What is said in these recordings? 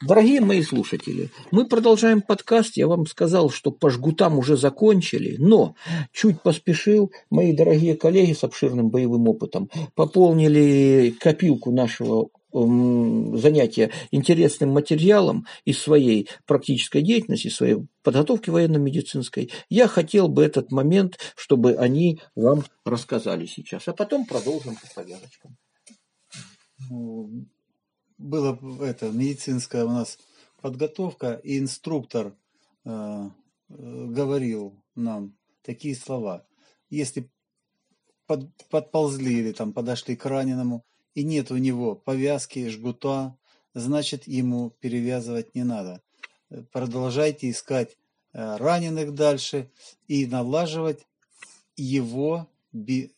Дорогие мои слушатели, мы продолжаем подкаст. Я вам сказал, что по жгутам уже закончили, но чуть поспешил. Мои дорогие коллеги с обширным боевым опытом пополнили копилку нашего занятия интересным материалом из своей практической деятельности, своей подготовки военно-медицинской, я хотел бы этот момент, чтобы они вам рассказали сейчас. А потом продолжим по порядочкам. Было это медицинская у нас подготовка, и инструктор э, э, говорил нам такие слова. Если под, подползли или там подошли к раненому, и нет у него повязки, жгута, значит ему перевязывать не надо. Продолжайте искать э, раненых дальше и налаживать его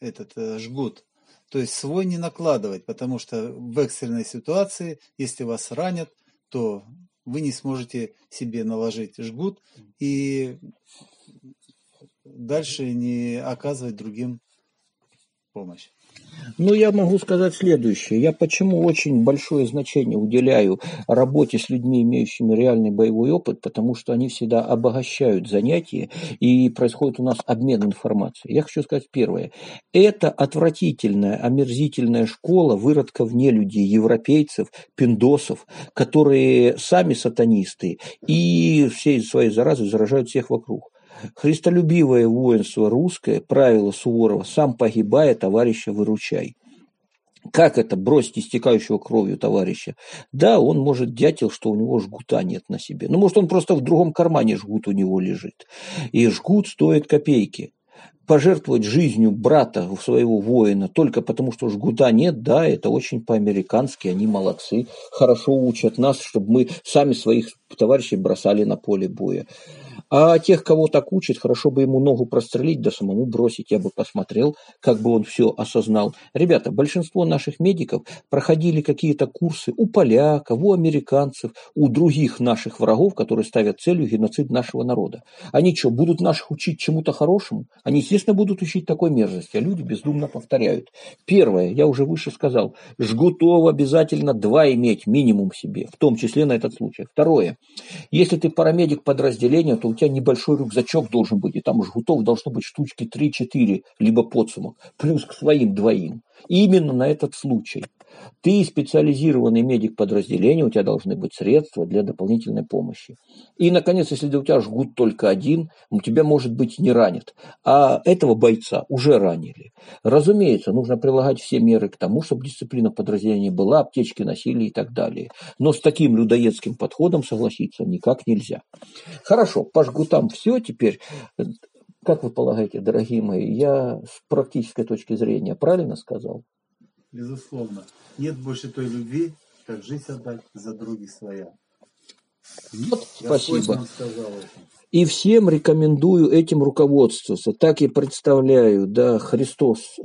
этот э, жгут. То есть свой не накладывать, потому что в экстренной ситуации, если вас ранят, то вы не сможете себе наложить жгут и дальше не оказывать другим помощь. Ну, я могу сказать следующее. Я почему очень большое значение уделяю работе с людьми, имеющими реальный боевой опыт, потому что они всегда обогащают занятия, и происходит у нас обмен информацией. Я хочу сказать первое. Это отвратительная, омерзительная школа выродков не людей, европейцев, пиндосов, которые сами сатанисты и всей своей заразой заражают всех вокруг. Христолюбивое воинство русское, правило Суворова «сам погибая, товарища выручай». Как это бросить истекающего кровью товарища? Да, он может дятел, что у него жгута нет на себе. Ну, может, он просто в другом кармане жгут у него лежит. И жгут стоит копейки. Пожертвовать жизнью брата своего воина только потому, что жгута нет, да, это очень по-американски, они молодцы, хорошо учат нас, чтобы мы сами своих товарищей бросали на поле боя. А тех, кого так учат, хорошо бы ему ногу прострелить, да самому бросить. Я бы посмотрел, как бы он все осознал. Ребята, большинство наших медиков проходили какие-то курсы у поляков, у американцев, у других наших врагов, которые ставят целью геноцид нашего народа. Они что, будут наших учить чему-то хорошему? Они, естественно, будут учить такой мерзости, а люди бездумно повторяют. Первое, я уже выше сказал, жгутов обязательно два иметь минимум себе, в том числе на этот случай. Второе, если ты парамедик подразделения, то у тебя небольшой рюкзачок должен быть, и там жгутов должно быть штучки 3-4, либо подсумок, плюс к своим двоим. И именно на этот случай. Ты специализированный медик подразделения, у тебя должны быть средства для дополнительной помощи. И, наконец, если у тебя жгут только один, тебя, может быть, не ранят. А этого бойца уже ранили. Разумеется, нужно прилагать все меры к тому, чтобы дисциплина подразделения была, аптечки носили и так далее. Но с таким людоедским подходом согласиться никак нельзя. Хорошо, по жгутам все. Теперь как вы полагаете, дорогие мои, я с практической точки зрения правильно сказал? Безусловно. Нет больше той любви, как жизнь отдать за других своя. Вот, спасибо. И всем рекомендую этим руководствоваться. Так и представляю, да, Христос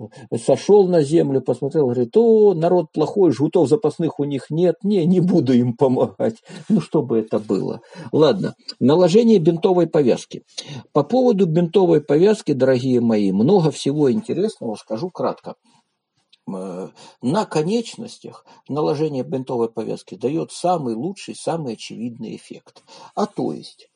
сошел на землю, посмотрел, говорит, о, народ плохой, жгутов запасных у них нет, не, не буду им помогать. Ну, что бы это было. Ладно, наложение бинтовой повязки. По поводу бинтовой повязки, дорогие мои, много всего интересного, скажу кратко. Э, на конечностях наложение бинтовой повязки дает самый лучший, самый очевидный эффект. А то есть,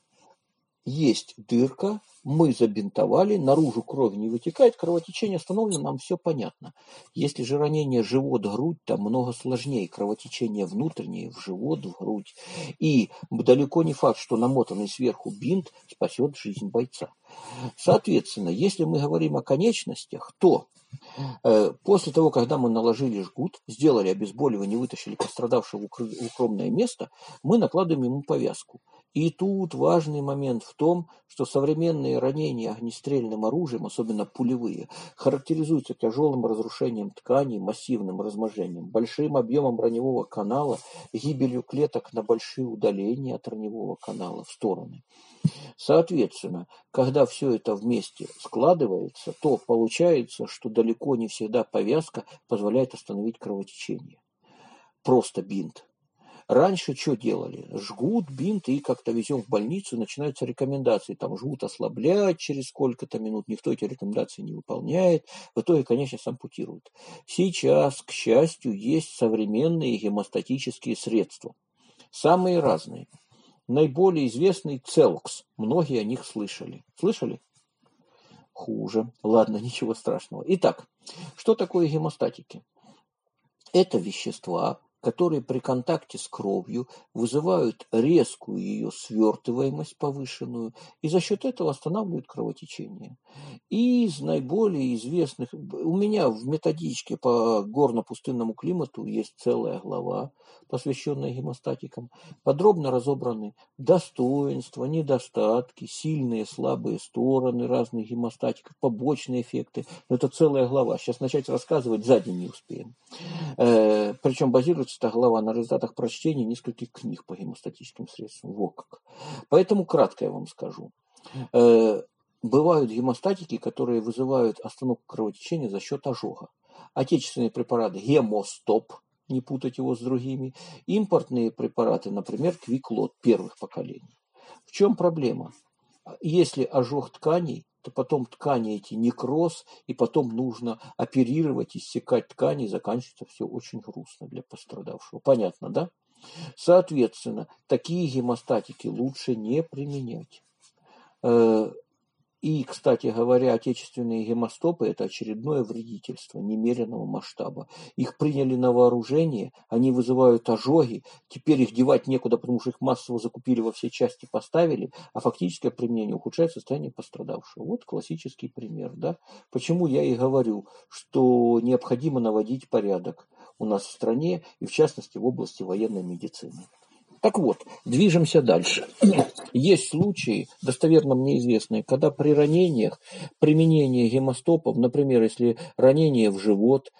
есть дырка, мы забинтовали, наружу кровь не вытекает, кровотечение остановлено, нам все понятно. Если же ранение живот, грудь, там много сложнее, кровотечение внутреннее, в живот, в грудь. И далеко не факт, что намотанный сверху бинт спасет жизнь бойца. Соответственно, если мы говорим о конечностях, то э, после того, когда мы наложили жгут, сделали обезболивание, вытащили пострадавшего в укромное место, мы накладываем ему повязку. И тут важный момент в том, что современные ранения огнестрельным оружием, особенно пулевые, характеризуются тяжелым разрушением тканей, массивным разможением, большим объемом раневого канала, гибелью клеток на большие удаления от раневого канала в стороны. Соответственно, когда все это вместе складывается, то получается, что далеко не всегда повязка позволяет остановить кровотечение. Просто бинт. Раньше что делали? Жгут, бинт и как-то везем в больницу, начинаются рекомендации. Там жгут ослаблять через сколько-то минут, никто эти рекомендации не выполняет. В итоге, конечно, ампутируют. Сейчас, к счастью, есть современные гемостатические средства. Самые разные. Наиболее известный Целкс. Многие о них слышали. Слышали? Хуже. Ладно, ничего страшного. Итак, что такое гемостатики? Это вещества, которые при контакте с кровью вызывают резкую ее свертываемость повышенную и за счет этого останавливают кровотечение. Из наиболее известных, у меня в методичке по горно-пустынному климату есть целая глава, посвященная гемостатикам. Подробно разобраны достоинства, недостатки, сильные, слабые стороны разных гемостатиков, побочные эффекты. Но это целая глава. Сейчас начать рассказывать за не успеем. Э, причем базируется эта глава на результатах прочтения нескольких книг по гемостатическим средствам. Во как. Поэтому кратко я вам скажу. Э, бывают гемостатики, которые вызывают остановку кровотечения за счет ожога. Отечественные препараты гемостоп, не путать его с другими. Импортные препараты, например, квиклот первых поколений. В чем проблема? Если ожог тканей, то потом ткани эти некроз, и потом нужно оперировать, иссекать ткани, и заканчивается все очень грустно для пострадавшего. Понятно, да? Соответственно, такие гемостатики лучше не применять. И, кстати говоря, отечественные гемостопы – это очередное вредительство немеренного масштаба. Их приняли на вооружение, они вызывают ожоги, теперь их девать некуда, потому что их массово закупили во все части, поставили, а фактическое применение ухудшает состояние пострадавшего. Вот классический пример. Да? Почему я и говорю, что необходимо наводить порядок у нас в стране и, в частности, в области военной медицины. Так вот, движемся дальше. Есть случаи, достоверно мне известные, когда при ранениях применение гемостопов, например, если ранение в живот,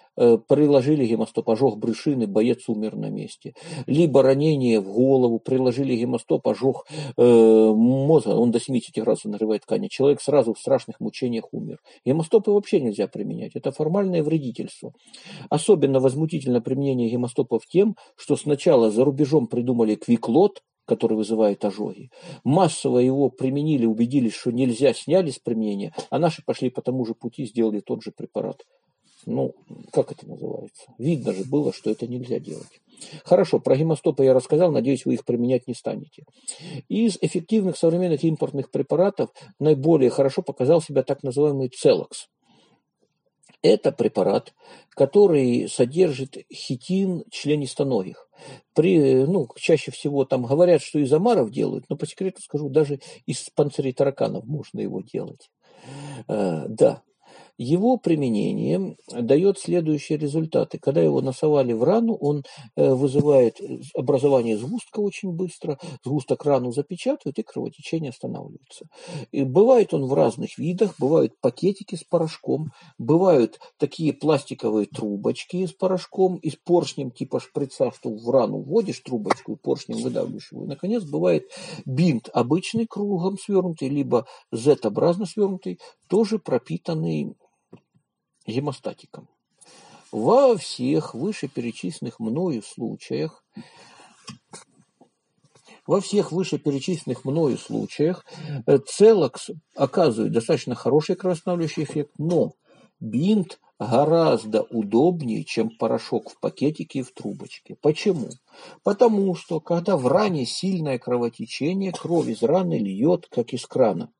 приложили гемостоп, брюшины, боец умер на месте. Либо ранение в голову, приложили гемостоп, ожог э, мозга, он до 70 градусов нагревает ткани. Человек сразу в страшных мучениях умер. Гемостопы вообще нельзя применять. Это формальное вредительство. Особенно возмутительно применение гемостопов тем, что сначала за рубежом придумали квиклот, который вызывает ожоги. Массово его применили, убедились, что нельзя, сняли с применения, а наши пошли по тому же пути, сделали тот же препарат. Ну, как это называется? Видно же было, что это нельзя делать. Хорошо, про гемостопы я рассказал, надеюсь, вы их применять не станете. Из эффективных современных импортных препаратов наиболее хорошо показал себя так называемый Целокс. Это препарат, который содержит хитин членистоногих. При, ну, чаще всего там говорят, что из омаров делают, но по секрету скажу, даже из панцирей тараканов можно его делать. Э, да, его применение дает следующие результаты. Когда его носовали в рану, он э, вызывает образование сгустка очень быстро, сгусток рану запечатывает и кровотечение останавливается. И бывает он в разных видах, бывают пакетики с порошком, бывают такие пластиковые трубочки с порошком и с поршнем типа шприца, что в рану вводишь трубочку и поршнем выдавливаешь его. И, наконец, бывает бинт обычный кругом свернутый, либо Z-образно свернутый, тоже пропитанный гемостатиком. Во всех вышеперечисленных мною случаях во всех вышеперечисленных мною случаях э, целокс оказывает достаточно хороший кровоостанавливающий эффект, но бинт гораздо удобнее, чем порошок в пакетике и в трубочке. Почему? Потому что, когда в ране сильное кровотечение, кровь из раны льет, как из крана.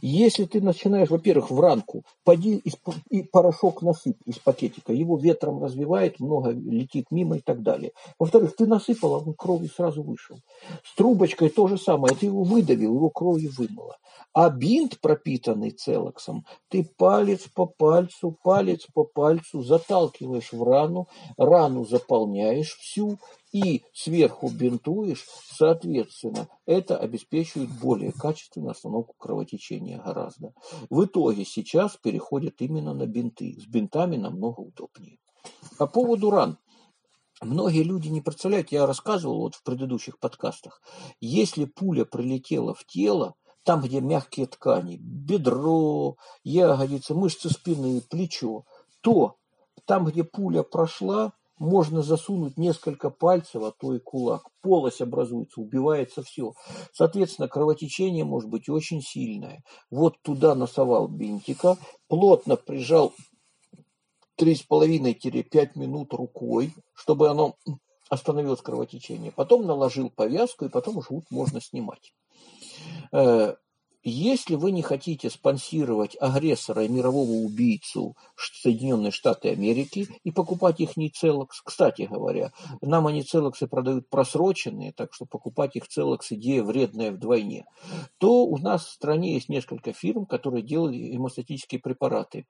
Если ты начинаешь, во-первых, в ранку, поди и порошок насыпь из пакетика, его ветром развивает, много летит мимо и так далее. Во-вторых, ты насыпал, а он кровью сразу вышел. С трубочкой то же самое, ты его выдавил, его кровью вымыло. А бинт, пропитанный целоксом, ты палец по пальцу, палец по пальцу заталкиваешь в рану, рану заполняешь всю, и сверху бинтуешь, соответственно, это обеспечивает более качественную остановку кровотечения гораздо. В итоге сейчас переходят именно на бинты. С бинтами намного удобнее. По поводу ран. Многие люди не представляют, я рассказывал вот в предыдущих подкастах, если пуля прилетела в тело, там, где мягкие ткани, бедро, ягодицы, мышцы спины, плечо, то там, где пуля прошла, можно засунуть несколько пальцев, а то и кулак. Полость образуется, убивается все. Соответственно, кровотечение может быть очень сильное. Вот туда носовал бинтика, плотно прижал 3,5-5 минут рукой, чтобы оно остановилось кровотечение, потом наложил повязку, и потом жгут можно снимать. Если вы не хотите спонсировать агрессора и мирового убийцу Соединенные Штаты Америки и покупать их не целокс, кстати говоря, нам они целоксы продают просроченные, так что покупать их целокс идея вредная вдвойне, то у нас в стране есть несколько фирм, которые делают гемостатические препараты.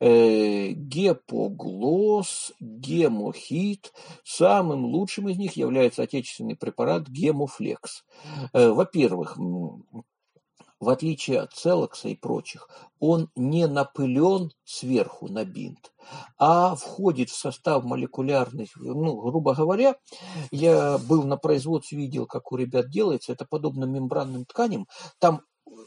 Э, Гепоглос, Гемохит. Самым лучшим из них является отечественный препарат Гемофлекс. Э, во-первых, в отличие от целокса и прочих, он не напылен сверху на бинт, а входит в состав молекулярных, ну, грубо говоря, я был на производстве, видел, как у ребят делается, это подобно мембранным тканям, там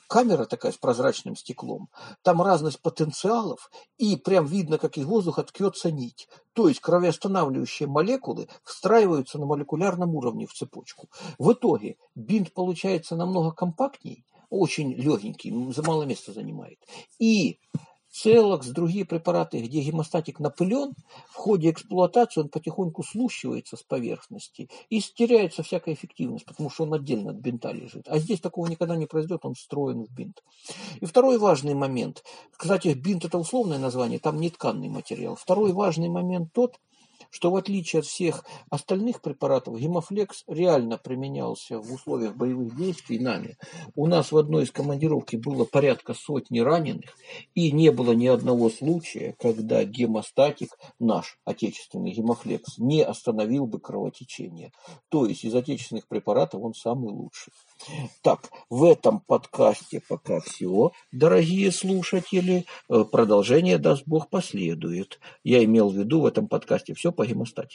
камера такая с прозрачным стеклом, там разность потенциалов, и прям видно, как из воздуха ткется нить. То есть кровоостанавливающие молекулы встраиваются на молекулярном уровне в цепочку. В итоге бинт получается намного компактней, очень легенький, за мало места занимает. И целокс, другие препараты, где гемостатик напылен, в ходе эксплуатации он потихоньку слущивается с поверхности и теряется всякая эффективность, потому что он отдельно от бинта лежит. А здесь такого никогда не произойдет, он встроен в бинт. И второй важный момент. Кстати, бинт это условное название, там не тканный материал. Второй важный момент тот, что в отличие от всех остальных препаратов, гемофлекс реально применялся в условиях боевых действий нами. У нас в одной из командировки было порядка сотни раненых, и не было ни одного случая, когда гемостатик, наш отечественный гемофлекс, не остановил бы кровотечение. То есть из отечественных препаратов он самый лучший. Так, в этом подкасте пока все, дорогие слушатели. Э, продолжение, даст Бог, последует. Я имел в виду в этом подкасте все по гемостате.